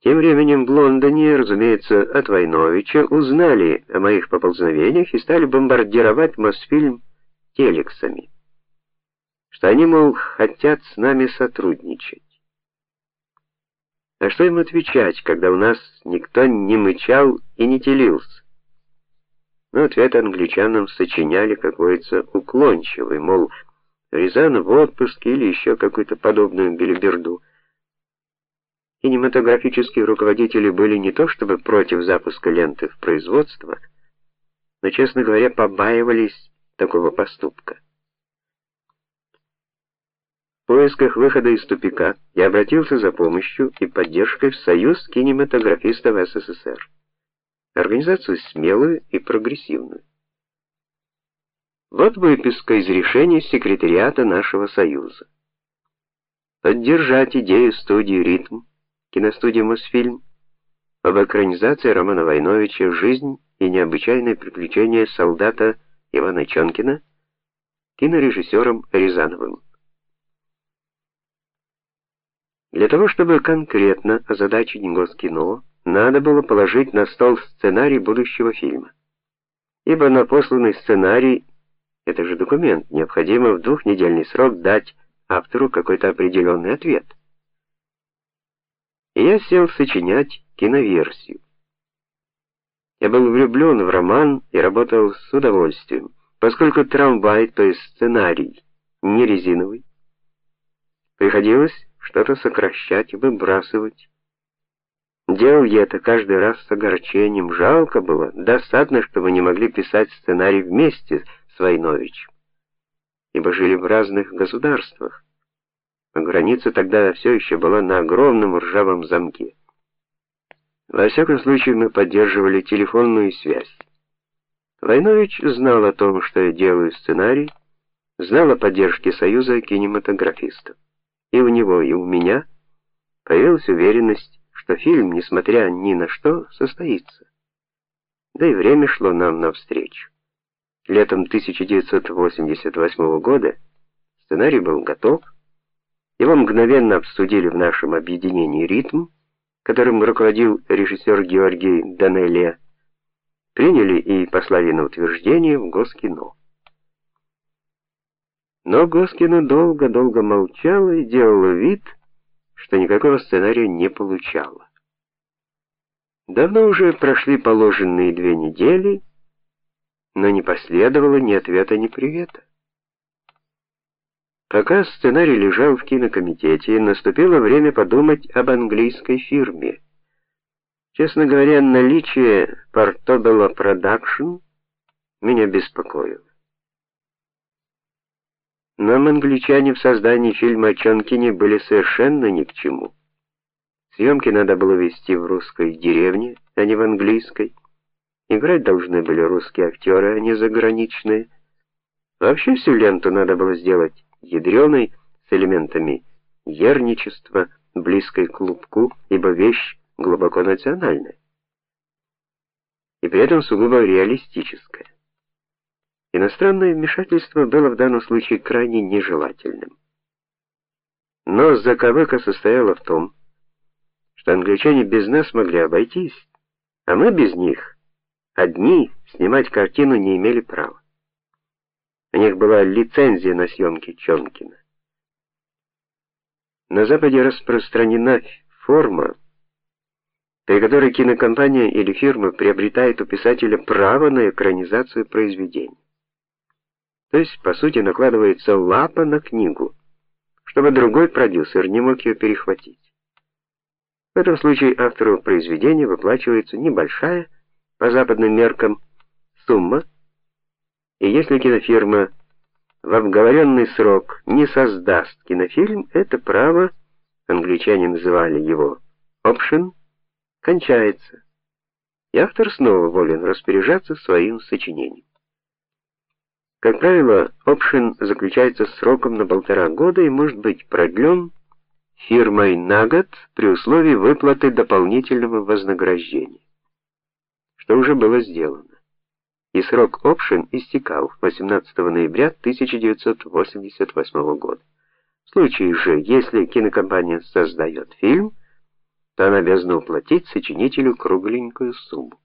Тем временем в Лондоне, разумеется, от Войновича узнали о моих поползновениях и стали бомбардировать Мосфильм телексами. Что они, мол, хотят с нами сотрудничать. А что им отвечать, когда у нас никто не мычал и не телился? Ну, ответ англичанам сочиняли какой-то уклончивый, мол, Рязанов в отпуске или еще какую-то подобную белиберду. Кинематографические руководители были не то чтобы против запуска ленты в производство, но, честно говоря, побаивались такого поступка. В поисках выхода из тупика я обратился за помощью и поддержкой в Союз кинематографистов СССР. Организацию смелую и прогрессивную. Вот выписка из решения секретариата нашего союза. Поддержать идею студии Ритм, киностудии Мосфильм об экранизации романа Войновича Жизнь и необычайные приключения солдата Ивана Чонкина кинорежиссером Рязановым. Для того, чтобы конкретно озадачить Госкино, надо было положить на стол сценарий будущего фильма. Ибо на посланный сценарий это же документ, необходимо в двухнедельный срок дать автору какой-то определенный ответ. И я сел сочинять киноверсию. Я был влюблен в роман и работал с удовольствием, поскольку трамвай, то есть сценарий, не резиновый. Приходилось что-то сокращать и выбрасывать. Делал я это каждый раз с огорчением, жалко было, досадно, что мы не могли писать сценарий вместе с Войновичем. Ибо жили в разных государствах. Граница тогда все еще была на огромном ржавом замке. Во всяком случае, мы поддерживали телефонную связь. Войнович знал о том, что я делаю сценарий, знал о поддержке Союза кинематографистов. И у него, и у меня появилась уверенность, что фильм, несмотря ни на что, состоится. Да и время шло нам навстречу. Летом 1988 года сценарий был готов. Его мгновенно обсудили в нашем объединении «Ритм», которым руководил режиссер Георгий Данелия. Приняли и послали на утверждение в Госкино. Но Госкино долго-долго молчала и делала вид, что никакого сценария не получала. Давно уже прошли положенные две недели, но не последовало ни ответа, ни привета. Пока сценарий лежал в кинокомитете, наступило время подумать об английской фирме. Честно говоря, наличие Portobello Production меня беспокоило. Нам англичане в создании фильма о Чонкине были совершенно ни к чему. Съемки надо было вести в русской деревне, а не в английской. Играть должны были русские актеры, а не заграничные. Вообще всю ленту надо было сделать ядреной, с элементами ерничества, близкой к клубку, ибо вещь глубоко национальная. И при этом сугубо реалистическая. Иностранное вмешательство было в данном случае крайне нежелательным. Но заковыка состояла в том, что англичане без нас могли обойтись, а мы без них Одни снимать картину не имели права. У них была лицензия на съемки Чонкина. На Западе распространена форма, при которой кинокомпания или фирма приобретает у писателя право на экранизацию произведения. То есть, по сути, накладывается лапа на книгу, чтобы другой продюсер не мог ее перехватить. В этом случае автору произведения выплачивается небольшая по западным меркам сумма, и если кинофирма в обговоренный срок не создаст кинофильм, это право, англичане называли его option, кончается. И автор снова волен распоряжаться своим сочинением. Как правило, option заключается сроком на полтора года и может быть продлен фирмой на год при условии выплаты дополнительного вознаграждения что уже было сделано. И срок option истекал 18 ноября 1988 года. В случае же, если кинокомпания создает фильм, то она обязана уплатить сочинителю кругленькую сумму.